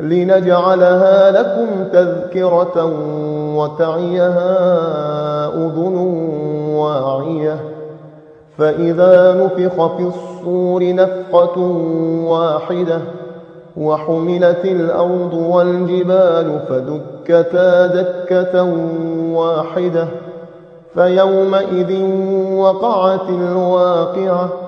لنجعلها لكم تذكرة وتعيها أذن واعية. فإذا نفخ في الصور نفقة واحدة وحملت الأرض والجبال فدكتا دكة واحدة فيومئذ وقعت الواقعة.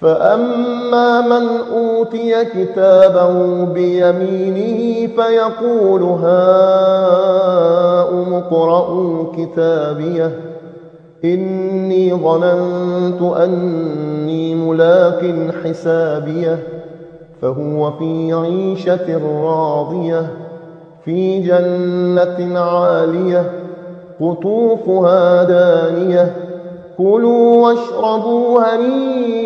فأما من أوتي كتابه بيمينه فيقول هاؤم اقرءوا كتابيه إني ظننت أني ملاق حسابيه فهو في عيشة راضية في جنة عالية قطوفها دانية كلوا واشربوا هنيئا